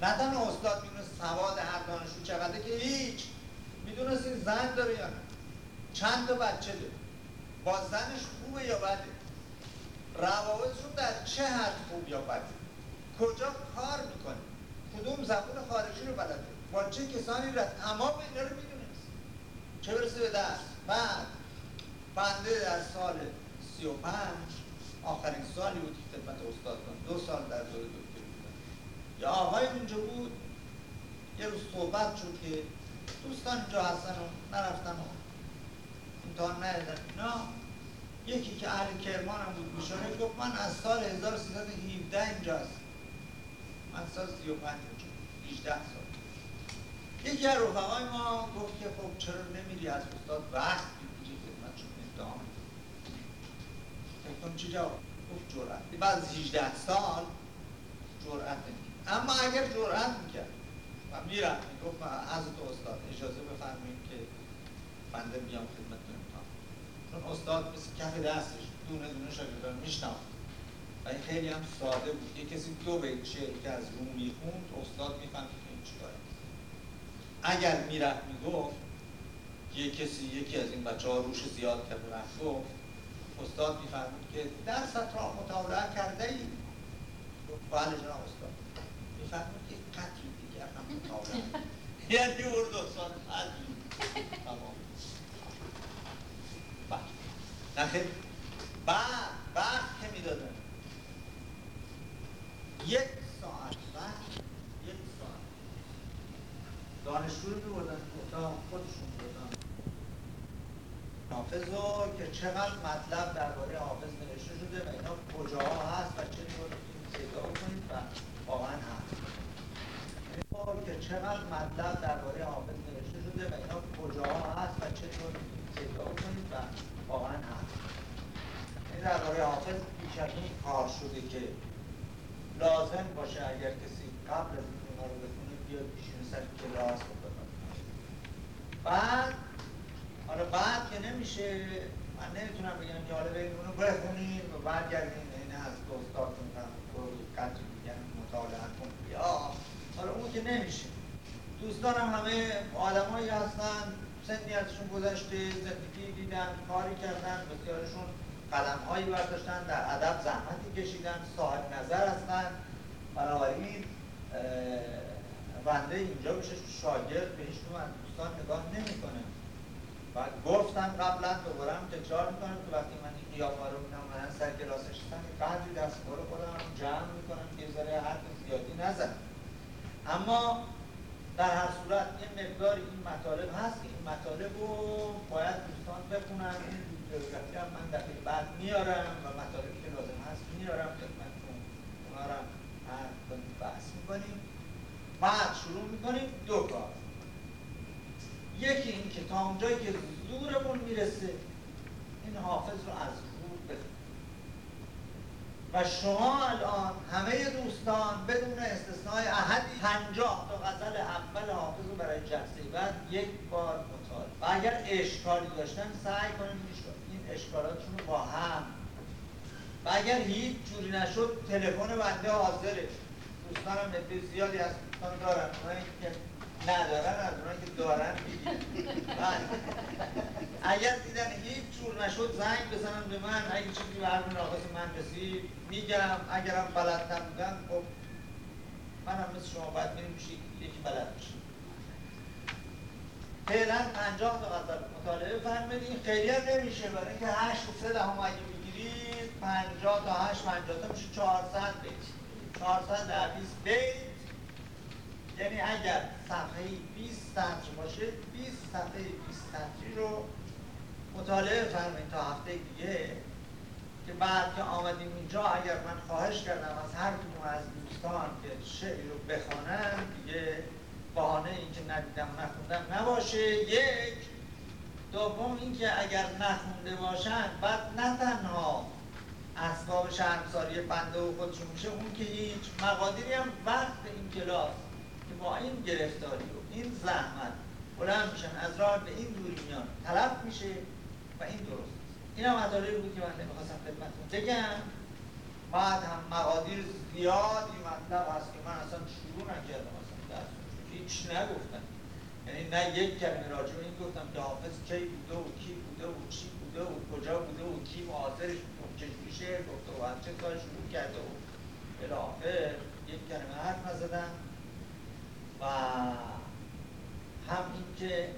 نه تنها استاد می‌دونست سواد هر دانشجو چقدر که هیچ. می‌دونست این زن داره یا نه. چند تا بچه داره. با زنش خوبه یا بده؟ روابطشون در چه حد خوب یا بده کجا کار می‌کنه؟ کدوم زبون خارجی رو بلده؟ با چه کسانی را تمام اینا رو می‌دونست. چه برسه به دست؟ بعد بنده در سال سی و پنج آخرین سالی بود که خدمت استاد کنم دو سال در دوره دکتری بودم. یا آقای اونجا بود. یه روز صحبت شد که دوستان اینجا هستن و نرفتن و امتحان ندادن. اینا یکی که اهل کرمان هم بود میشانه گفت من از سال 1317 اینجا هستم من سال 35 اینجا 18 سال. یکی از رفقای ما گفت که خب چرا نمیری از استاد وقت امتحان فکر چی جواب؟ گفت جرأت. بعد از 18 سال جرأت نمی‌کرد اما اگر جرأت می‌کرد و می‌رفت می‌گفت از تو استاد اجازه بفرمایید که بنده بیام خدمت چون استاد مثل کف دستش دونه دونه شاگردان میشناخت و این خیلی هم ساده بود. یه کسی دو بیت شعر که از روم می‌خوند استاد می‌فهمید که این چیکاره اگر می‌رفت می‌گفت یه کسی یکی از این بچه ها روش زیاد رفت گفت استاد می‌فهمید که درست را مطالعه کرده ای بله جناب استاد. می‌فهمید که قطعی دیگر هم مطالعه. یعنی اردو استاد قطعی تمام بله نخیر بعد بعد که می‌دادن یک ساعت وقت یک ساعت. دانشجو رو میبردن اتاق خودشون بردن حافظ رو که چقدر مطلب درباره حافظ نوشته شده و اینا کجاها هست و چه پیدا کنید و واقعا هست. که چقدر مطلب درباره حافظ نوشته شده و اینا کجاها هست و رو پیدا کنید و واقعا هست این درباره حافظ بیش از این کار شده که لازم باشه اگر کسی قبل از این رو بخونه بیاد پیشین سر کلاس رو بعد حالا بعد که نمیشه من نمی‌تونم بگم که حالا بریم اونو بخونیم و برگردیم. این از دوستاتون هم قدری میگن مطالعه کن یا حالا اون که نمیشه. دوستانم همه آدمایی هستن. سنی ازشون گذشته زندگی دیدن کاری کردن بسیارشون قدم هایی برداشتن در ادب زحمتی کشیدن صاحب نظر هستن. بنابراین بنده اینجا بشه شاگرد به هیچ از دوستان نگاه نمی‌کنه. و گفتم قبلا دوباره هم تکرار می‌کنم که وقتی من این قیافه رو من سر کلاس نشستم قدری دست رو خودم جمع می‌کنم که ذره حرف زیادی نزن اما در هر صورت یه مقدار این مطالب هست این مطالب رو باید دوستان بخونن. این بیبلیوگرافی هم من دفعه بعد میارم و مطالبی که لازم هست میارم. خدمتتون اونا رو بحث می‌کنیم. بعد شروع می‌کنیم دو کار یکی این که تا اونجایی که زورمون می‌رسه این حافظ رو از و شما الان همه دوستان بدون استثنای احدی پنجاه تا غزل اول حافظ رو برای جلسه بعد یک بار مطالعه. و اگر اشکالی داشتن سعی کنیم این اشکالاتشون رو با هم. و اگر هیچ جوری نشد تلفن بنده حاضره. دوستانم زیادی از دوستان اونایی که ندارن از اونایی که دارن. بله. اگر دیدن هیچ جور نشد زنگ بزنن به من. اگه چیزی به هر ناقص من رسید میگم. اگرم بلد نبودن خب منم مثل شما باید میریم یکی بلد بشید فعلا پنجاه تا غزل مطالعه فرمودین خیلی هم نمیشه. برای اینکه هشت سه دهم اگه بگیرید پنجاه تا هشت پنجاه تا میشه چهارصد بیت. 400 در 20 بیت. یعنی اگر صفحه 20 سطر باشه 20 صفحه 20 سطری رو مطالعه فرمایید تا هفته دیگه که بعد که آمدیم اینجا اگر من خواهش کردم از هر کدوم از دوستان که شعری رو بخوانن دیگه بهانه این که ندیدم نخوندم نباشه. یک. دوم اینکه اگر نخونده باشن بعد نه تنها اسباب شرمساری بنده و خودشون میشه اون که هیچ مقادیری هم وقت این کلاس این گرفتاری و این زحمت بلند میشن از راه به این دوری میان طلب میشه و این درست این هم مطالبی بود که من نمی‌خواستم خدمتتون بگم. بعد هم مقادیر زیادی مطلب هست که من اصلا شروع نکردم اصلا درس هیچ نگفتم. یعنی نه یک کلمه راجع به این گفتم که حافظ کی بوده و کی بوده و چی بوده و کجا بوده و کی معاصرش چجوری شعر گفته و چه کار شروع کرده و الاخر یک کلمه حرف نزدن و هم اینکه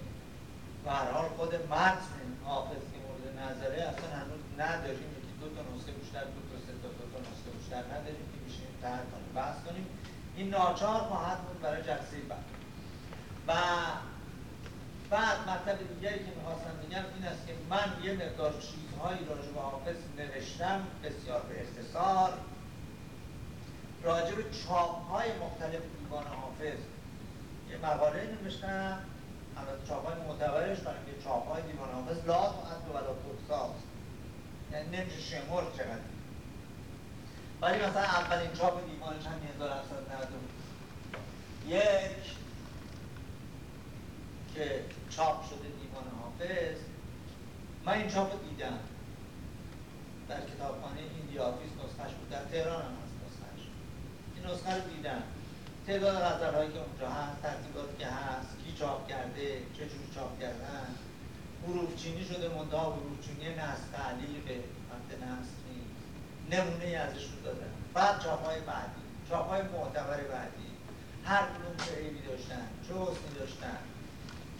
به هر حال خود متن حافظ که مورد نظره اصلا هنوز نداریم یکی دو تا نسخه بیشتر دو تا سه تا دو تا نسخه بیشتر نداریم که میشیم تحت کنیم بحث کنیم. این ناچار خواهد بود برای جلسه بعد. و بعد مطلب دیگری که می‌خواستم بگم این است که من یه مقدار چیزهایی راجع به حافظ نوشتم بسیار به اختصار. راجع به چاپ مختلف دیوان حافظ یه مقاله نوشتم البته چاپ های معتبرش برای اینکه چاپ های دیوان حافظ لا تعد ولا تحصا یعنی نمیشه شمر چقدر. ولی مثلا اولین چاپ دیوانش هم 1790 یک که چاپ شده دیوان حافظ. من این چاپ دیدم. در کتابخانه India Office نسخش بود در تهران هم هست نسخش این نسخه رو دیدم. تعداد غزلهایی که اونجا هست ترتیباتی که هست کی چاپ کرده چجور چاپ کردن حروف چینی شده منتها حروف چینی نسخ به وقت نسخ نمونه ازش رو دادن. بعد چاپ های بعدی چاپ های معتبر بعدی. هر کدوم چه عیبی داشتن چه حسنی داشتن.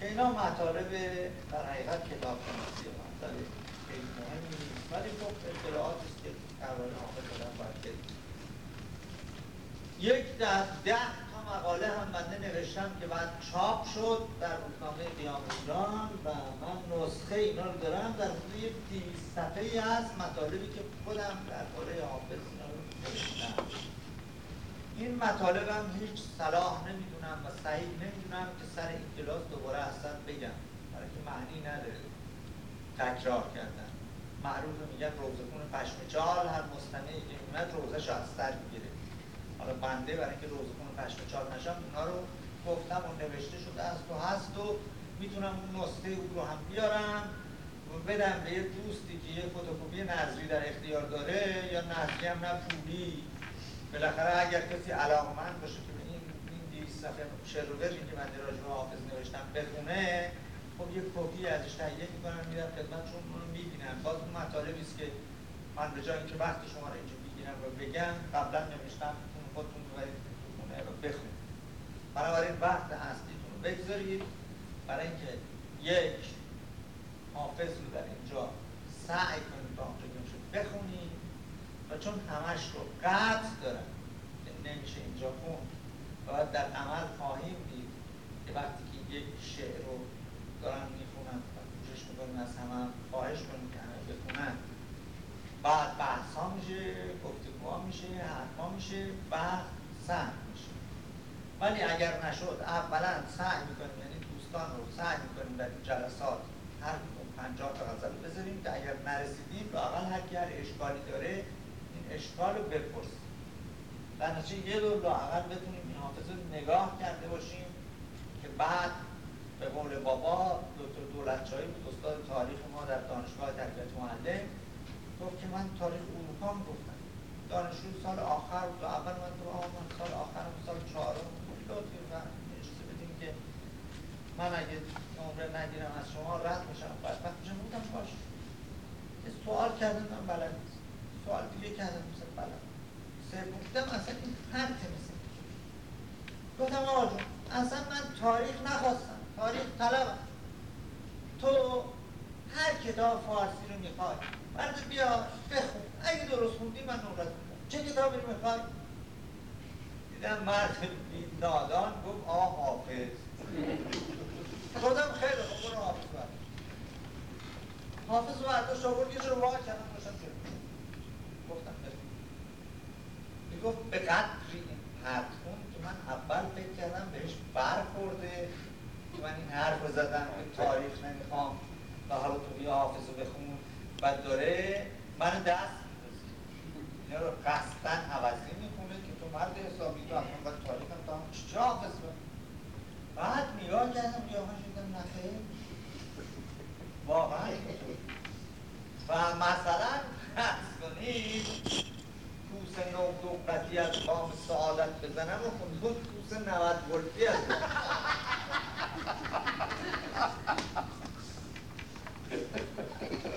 که اینا مطالب در حقیقت کتاب کناسی مطالب خیلی مهمی نیست. ولی خب اطلاعاتی است که حافظ آدم باید یک در ده مقاله هم بنده نوشتم که بعد چاپ شد در روزنامه قیام ایران و من نسخه اینا رو دارم در حدود یک دیویست صفحه از مطالبی که خودم درباره حافظ اینا رو نوشتم. این مطالب هم هیچ صلاح نمی‌دونم و صحیح نمی‌دونم که سر این کلاس دوباره اصلا بگم. برای که معنی نداره تکرار کردن. معروف میگن روزخون پشم چال هر مستمعی که میمد روزش از سر می‌گیره. حالا بنده برای اینکه روزخون پشم چار نشم اونا رو گفتم و نوشته شده است و هست و می‌تونم اون نسخه او رو هم بیارم. و بدم به یه دوستی که یه فوتوکوپی نظری در اختیار داره یا نظری هم نه پولی. بالاخره اگر کسی علاقمند باشه که این این دیویس صفحه شعر و که من راجع به حافظ نوشتم بخونه خب یه کپی ازش تهیه می‌کنم میرم خدمت چون رو می‌بینم. باز اون مطالبی است که من به جای اینکه وقت شما رو اینجا بگیرم و بگم قبلا نوشتم خودتون ببرید خونه رو بخونید. بنابراین وقت اصلیتون رو بگذارید برای اینکه یک حافظ رو در اینجا سعی کنید تا آنجا که بخونید و چون همش رو قطع دارم که نمیشه اینجا خون و در عمل خواهیم دید که وقتی که یک شعر رو دارن می‌خونن و کوشش می‌کنیم از همه خواهش کنیم که همه بخونن بعد بحث ها میشه گفتگوها میشه حرفا میشه بعد سهم میشه ولی اگر نشد اولا سعی می‌کنیم یعنی دوستان رو سعی می‌کنیم در این جلسات هر پنجاه تا غزل بذاریم که اگر نرسیدیم لاقل هر کی هر اشکالی داره این اشکال رو بپرسیم. نتیجه یه دور لاقل بتونیم این حافظ رو نگاه کرده باشیم که بعد به قول بابا دکتر دولتچایی بود استاد تاریخ ما در دانشگاه تربیت معلم گفت که من تاریخ اروپا گفتم دانشجو سال آخر و اول من تو من سال آخر سال چهارم لطفی و اجازه بدیم که من اگه نمره نگیرم از شما رد میشم. وقت میشم بودم باش سوال کردم من بلد سوال دیگه کردم مثل بلد سوم اصلا این پرت مثل گفتم آقا اصلا من تاریخ نخواستم. تاریخ طلبم تو هر کتاب فارسی رو می‌خوای مرد بیا بخون. اگه درست خوندی من نورت چه کتابی رو می‌خوای؟ دیدم مرد نادان گفت آه حافظ. خودم خیلی خوب برو حافظ برد حافظ برداشت آورد یه رو وار کردم باشم جلو گفتم بخون می‌گفت به قدری این حرف که من اول فکر کردم بهش برخورده که من این حرف رو زدم که تاریخ نمی‌خوام و حالا تو بیا حافظ رو بخون. و داره من دست اینا رو قصدن عوضی می‌کنه که تو مرد حسابی تو اصلا باید تاریخ هم تا چه حافظ بعد نگاه کردم قیافش دیدم نخیر واقعا. و مثلا حس کنید کوس دقتی از قام سعادت بزنم و خونگون کوس نوت ولفی از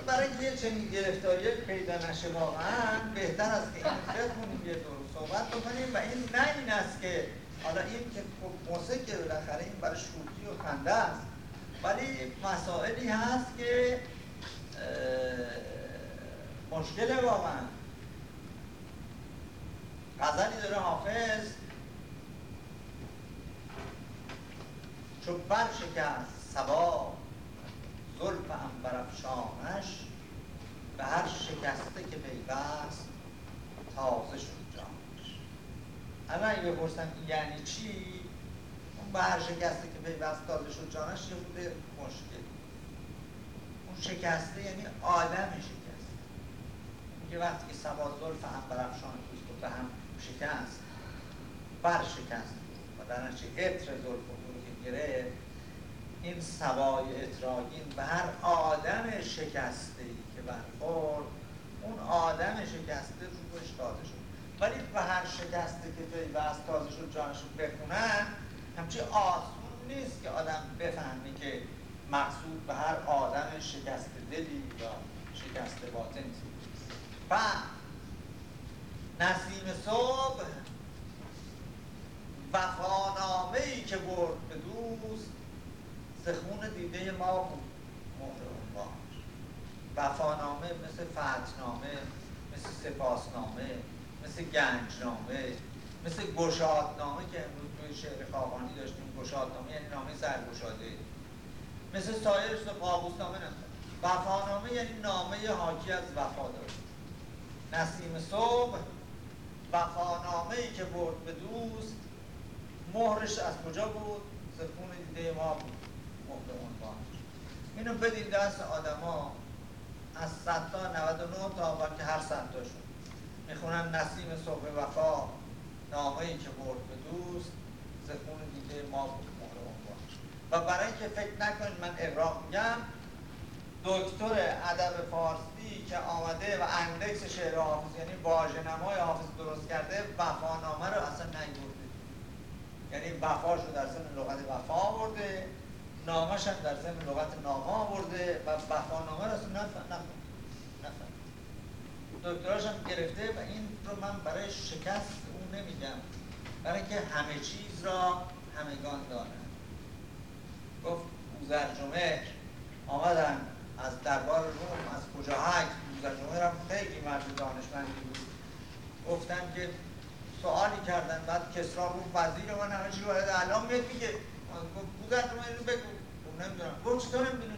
برای یه چنین گرفتاری پیدا نشه واقعا بهتر است که این بخونیم یه دور صحبت بکنیم و این نه این است که حالا این که خب موسیقی بالاخره این برای شوخی و خنده است ولی مسائلی هست که مشکل واقعا. غزلی داره حافظ. چون برشکست سبا زلف هم برفشانش به هر شکسته که پیوست تازه شد. الان اگه بپرسم یعنی چی اون به هر شکسته که پیوست تازه شد جانش یه بوده مشکل. اون شکسته یعنی آدم شکسته. میگه وقتی که سبا زلف هم برفشان و به هم شکست بر شکست و در نتیجه عطر زلف رو که گرفت این سوای اطراگین به هر آدم شکسته ای که برخورد اون آدم شکسته روش تازه شد. ولی به هر شکسته که تازه شد جانشون بخونن همچه آسون نیست که آدم بفهمی که مقصود به هر آدم شکست دلی یا شکست باطن و نسیم صبح وفانامه ای که برد به دوست زخون دیده ما بود مهر وفانامه مثل فتنامه مثل سپاسنامه. مثل گنجنامه مثل گشادنامه که امروز توی شعر خاقانی داشتیم گشادنامه یعنی نامه سرگشاده. مثل سایر قابوسنامه نه وفانامه یعنی نامه حاکی از وفاداری نسیم صبح وفانامه ای که برد به دوست. مهرش از کجا بود؟ زخون دیده ما بود. مهر عنوانش اینو بدین دست آدما از صد تا 99 تا که هر صد تاشون. می‌خونن نسیم صبح وفا نامه ای که برد به دوست زخون دیده ما بود مهر و برای اینکه فکر نکنید من اقراق میگم دکتر ادب فارسی که آمده و اندکس شعر حافظ یعنی نمای حافظ درست کرده وفانامه رو اصلا نیورده. یعنی وفاش رو در سن لغت وفا آورده نامش هم در سن لغت نامه آورده و وفانامه رو اصلا نفهم دکتراش هم گرفته و این رو من برای شکست اون نمیگم برای که همه چیز را همگان دارن گفت بوزرجمه آمدن از دربار روم از کجا هک جمهور هم خیلی مرد دانشمندی بود. گفتن که سوالی کردن. بعد کسرا گفت وزیر من همه چی وارد. الان میاد میگه. بودن رو اینو بگو. گفت نمی‌دونم. گفت چطور نمی‌دونی؟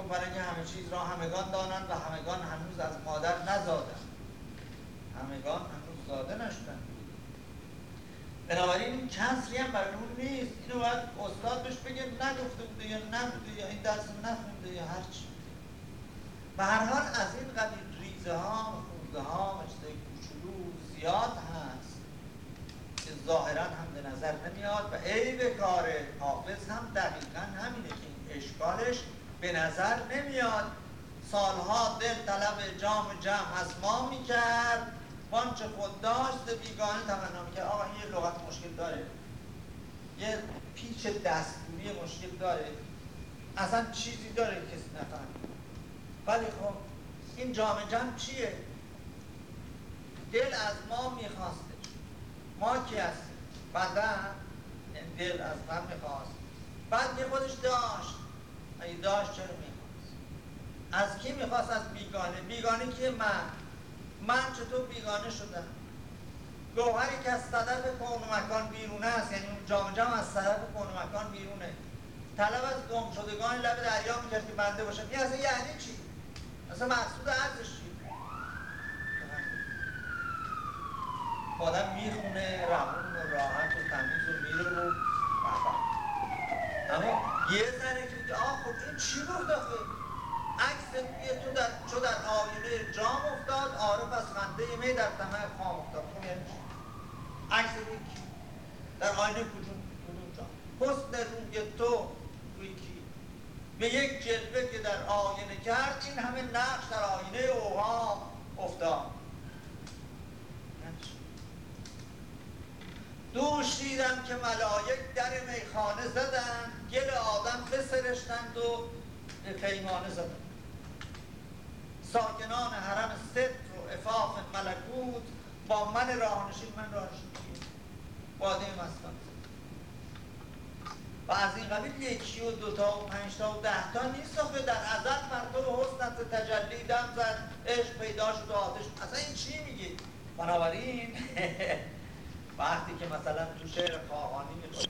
گفت برای همه چیز را همگان دانند و همگان هنوز از مادر نزادن همگان هنوز زاده نشدن بنابراین این کسری هم برای اون نیست. اینو باید استاد بهش بگه نگفته بوده یا نبوده یا این درس نخونده یا هرچی به هر حال از این قبیل ریزه ها خورده ها مجده کوچولو زیاد هست که ظاهرا هم به نظر نمیاد و عیب کار حافظ هم دقیقا همینه که این اشکالش به نظر نمیاد. سالها دل طلب جام جمع از ما می‌کرد. وانچه خود داشت بیگانه تمنا می‌کرد. آقا این یه لغت مشکل داره. یه پیچ دستوری مشکل داره. اصلا چیزی داره کسی نفهمید ولی خب این جامعه جمع چیه؟ دل از ما میخواستش ما کی هستیم؟ بدن. دل از من می‌خواست بعد که خودش داشت اگه داشت چرا می‌خواست؟ از کی می‌خواست از بیگانه؟ بیگانه که من؟ من چطور بیگانه شدم؟ گوهری که از صدف کون مکان بیرونه است یعنی اون جام جام از صدف کون مکان بیرونه. طلب از گم شدگان لب دریا می‌کرد که بنده باشه. این اصلا یعنی چی؟ اصلا مقصود ارزش چیه آدم می‌خونه رحمون و راحت و تمیز و میره و اما یه ذره که آه خب این چی بود آخه؟ عکس تو در چو در آینه جام افتاد عارف از خنده می در طمع خام افتاد. خب یعنی عکس کی؟ در آینه کجون کدوم جام؟ حسن روی تو روی کی؟ به یک جلوه که در آینه کرد این همه نقش در آینه اوها افتاد. دوش دیدم که ملائک در میخانه زدن گل آدم بسرشتند و به پیمانه زدن. ساکنان حرم ست و افاف ملکوت با من راهنشین من راهنشین باده مستان و از این قبیل یکی و دوتا و پنجتا و دهتا نیست که در ازل و حسنت تجلی دم زد عشق پیدا شد و آتش. اصلا این چی میگی؟ بنابراین وقتی که مثلا تو شعر خواهانی می‌خواد